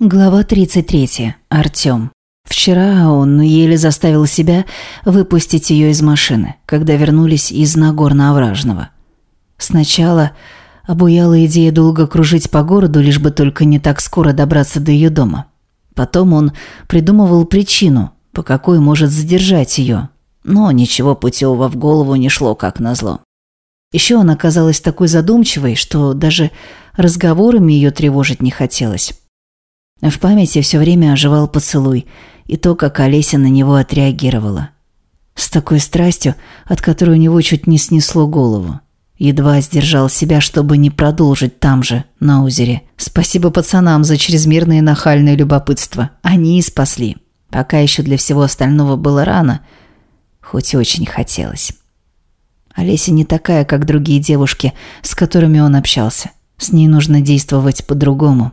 Глава 33. Артём. Вчера он еле заставил себя выпустить ее из машины, когда вернулись из Нагорно-Овражного. Сначала обуяла идея долго кружить по городу, лишь бы только не так скоро добраться до ее дома. Потом он придумывал причину, по какой может задержать ее, но ничего путевого в голову не шло, как назло. Еще она казалась такой задумчивой, что даже разговорами ее тревожить не хотелось. В памяти все время оживал поцелуй и то, как Олеся на него отреагировала. С такой страстью, от которой у него чуть не снесло голову. Едва сдержал себя, чтобы не продолжить там же, на озере. Спасибо пацанам за чрезмерное нахальное любопытство. Они и спасли. Пока еще для всего остального было рано, хоть очень хотелось. Олеся не такая, как другие девушки, с которыми он общался. С ней нужно действовать по-другому.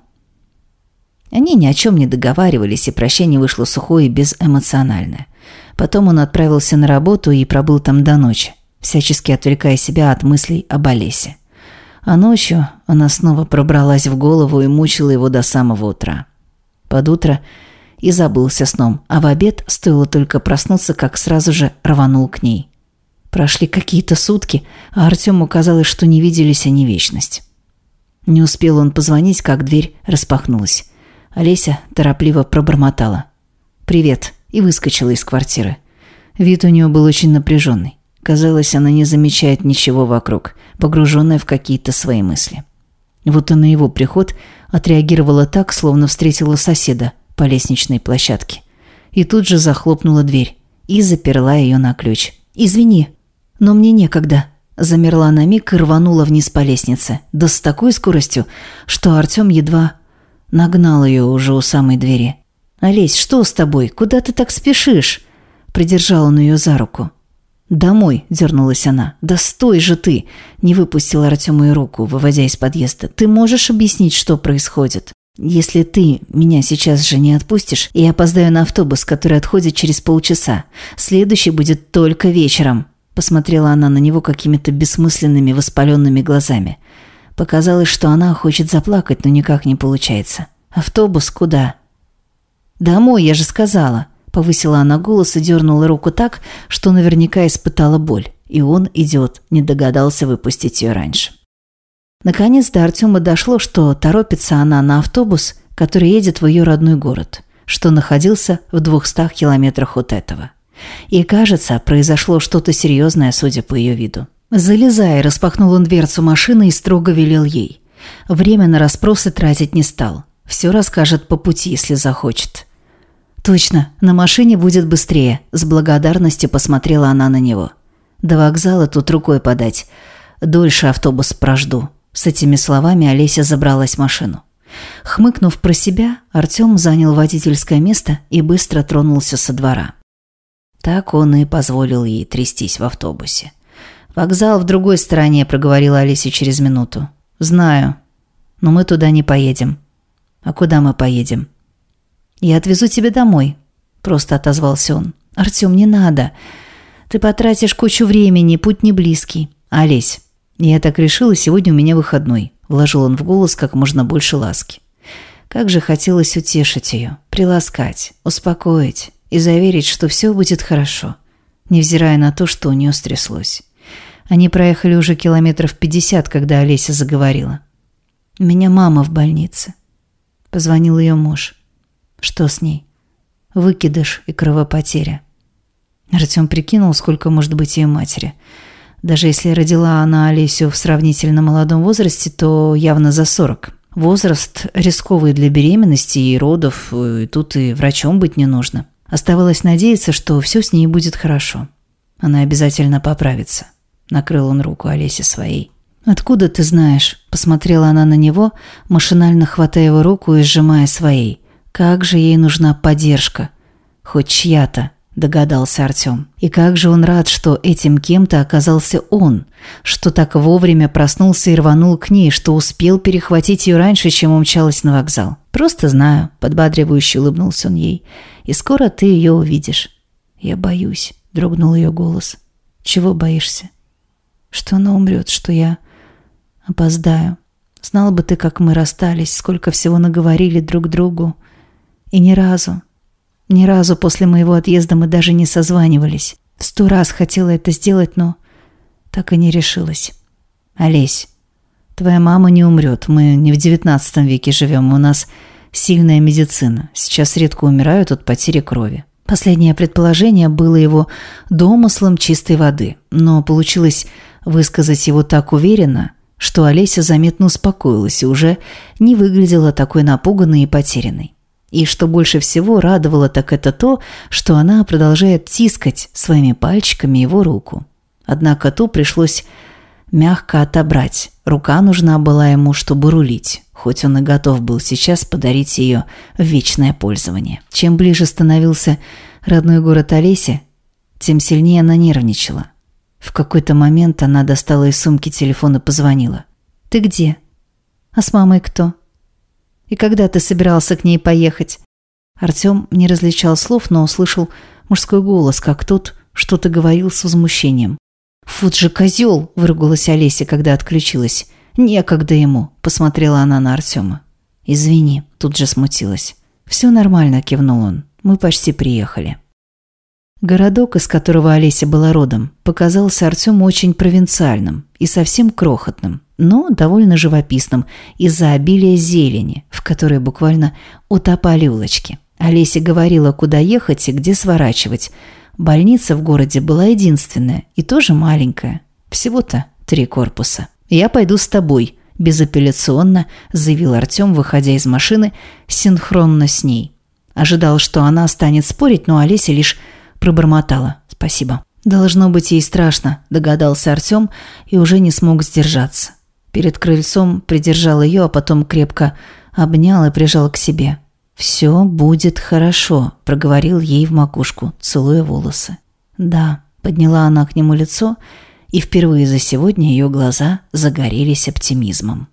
Они ни о чем не договаривались, и прощение вышло сухое и безэмоциональное. Потом он отправился на работу и пробыл там до ночи, всячески отвлекая себя от мыслей об Олесе. А ночью она снова пробралась в голову и мучила его до самого утра. Под утро и забылся сном, а в обед стоило только проснуться, как сразу же рванул к ней. Прошли какие-то сутки, а Артему казалось, что не виделись они вечность. Не успел он позвонить, как дверь распахнулась. Олеся торопливо пробормотала. «Привет», и выскочила из квартиры. Вид у нее был очень напряженный. Казалось, она не замечает ничего вокруг, погруженная в какие-то свои мысли. Вот и на его приход отреагировала так, словно встретила соседа по лестничной площадке. И тут же захлопнула дверь и заперла ее на ключ. «Извини, но мне некогда», Замерла на миг и рванула вниз по лестнице, да с такой скоростью, что Артем едва Нагнал ее уже у самой двери. «Олесь, что с тобой? Куда ты так спешишь?» Придержал он ее за руку. «Домой», – дернулась она. «Да стой же ты!» – не выпустила Артему и руку, выводя из подъезда. «Ты можешь объяснить, что происходит?» «Если ты меня сейчас же не отпустишь, я опоздаю на автобус, который отходит через полчаса. Следующий будет только вечером», – посмотрела она на него какими-то бессмысленными воспаленными глазами. Показалось, что она хочет заплакать, но никак не получается. «Автобус куда?» «Домой, я же сказала». Повысила она голос и дернула руку так, что наверняка испытала боль. И он, идиот, не догадался выпустить ее раньше. Наконец до Артема дошло, что торопится она на автобус, который едет в ее родной город, что находился в двухстах километрах от этого. И, кажется, произошло что-то серьезное, судя по ее виду. «Залезай», – распахнул он дверцу машины и строго велел ей. Время на расспросы тратить не стал. Все расскажет по пути, если захочет. «Точно, на машине будет быстрее», – с благодарностью посмотрела она на него. «До вокзала тут рукой подать. Дольше автобус прожду». С этими словами Олеся забралась в машину. Хмыкнув про себя, Артем занял водительское место и быстро тронулся со двора. Так он и позволил ей трястись в автобусе. «Вокзал в другой стороне», – проговорила Алисия через минуту. «Знаю. Но мы туда не поедем». «А куда мы поедем?» «Я отвезу тебя домой», – просто отозвался он. «Артем, не надо. Ты потратишь кучу времени, путь не близкий. Олесь, я так решила, сегодня у меня выходной», – вложил он в голос как можно больше ласки. Как же хотелось утешить ее, приласкать, успокоить и заверить, что все будет хорошо, невзирая на то, что у нее стряслось. Они проехали уже километров пятьдесят, когда Олеся заговорила. «У меня мама в больнице». Позвонил ее муж. «Что с ней?» «Выкидыш и кровопотеря». Артем прикинул, сколько может быть ее матери. Даже если родила она Олесю в сравнительно молодом возрасте, то явно за сорок. Возраст рисковый для беременности и родов, и тут и врачом быть не нужно. Оставалось надеяться, что все с ней будет хорошо. Она обязательно поправится. Накрыл он руку Олесе своей. «Откуда ты знаешь?» – посмотрела она на него, машинально хватая его руку и сжимая своей. «Как же ей нужна поддержка!» «Хоть чья-то», – догадался Артем. И как же он рад, что этим кем-то оказался он, что так вовремя проснулся и рванул к ней, что успел перехватить ее раньше, чем умчалась на вокзал. «Просто знаю», – подбадривающе улыбнулся он ей. «И скоро ты ее увидишь». «Я боюсь», – дрогнул ее голос. «Чего боишься?» Что она умрет, что я опоздаю. Знал бы ты, как мы расстались, сколько всего наговорили друг другу. И ни разу, ни разу после моего отъезда мы даже не созванивались. В сто раз хотела это сделать, но так и не решилась. Олесь, твоя мама не умрет. Мы не в девятнадцатом веке живем. У нас сильная медицина. Сейчас редко умирают от потери крови. Последнее предположение было его домыслом чистой воды, но получилось высказать его так уверенно, что Олеся заметно успокоилась и уже не выглядела такой напуганной и потерянной. И что больше всего радовало, так это то, что она продолжает тискать своими пальчиками его руку. Однако ту пришлось мягко отобрать. Рука нужна была ему, чтобы рулить, хоть он и готов был сейчас подарить ее в вечное пользование. Чем ближе становился родной город Олеся, тем сильнее она нервничала. В какой-то момент она достала из сумки телефон и позвонила. «Ты где?» «А с мамой кто?» «И когда ты собирался к ней поехать?» Артем не различал слов, но услышал мужской голос, как тот что-то говорил с возмущением. «Вот же козел!» – выругалась Олеся, когда отключилась. «Некогда ему!» – посмотрела она на Артема. «Извини», – тут же смутилась. «Все нормально», – кивнул он. «Мы почти приехали». Городок, из которого Олеся была родом, показался Артему очень провинциальным и совсем крохотным, но довольно живописным из-за обилия зелени, в которой буквально утопали улочки. Олеся говорила, куда ехать и где сворачивать – Больница в городе была единственная и тоже маленькая. Всего-то три корпуса. «Я пойду с тобой», – безапелляционно заявил Артем, выходя из машины синхронно с ней. Ожидал, что она станет спорить, но Олеся лишь пробормотала «спасибо». «Должно быть ей страшно», – догадался Артем и уже не смог сдержаться. Перед крыльцом придержал ее, а потом крепко обнял и прижал к себе. «Все будет хорошо», – проговорил ей в макушку, целуя волосы. «Да», – подняла она к нему лицо, и впервые за сегодня ее глаза загорелись оптимизмом.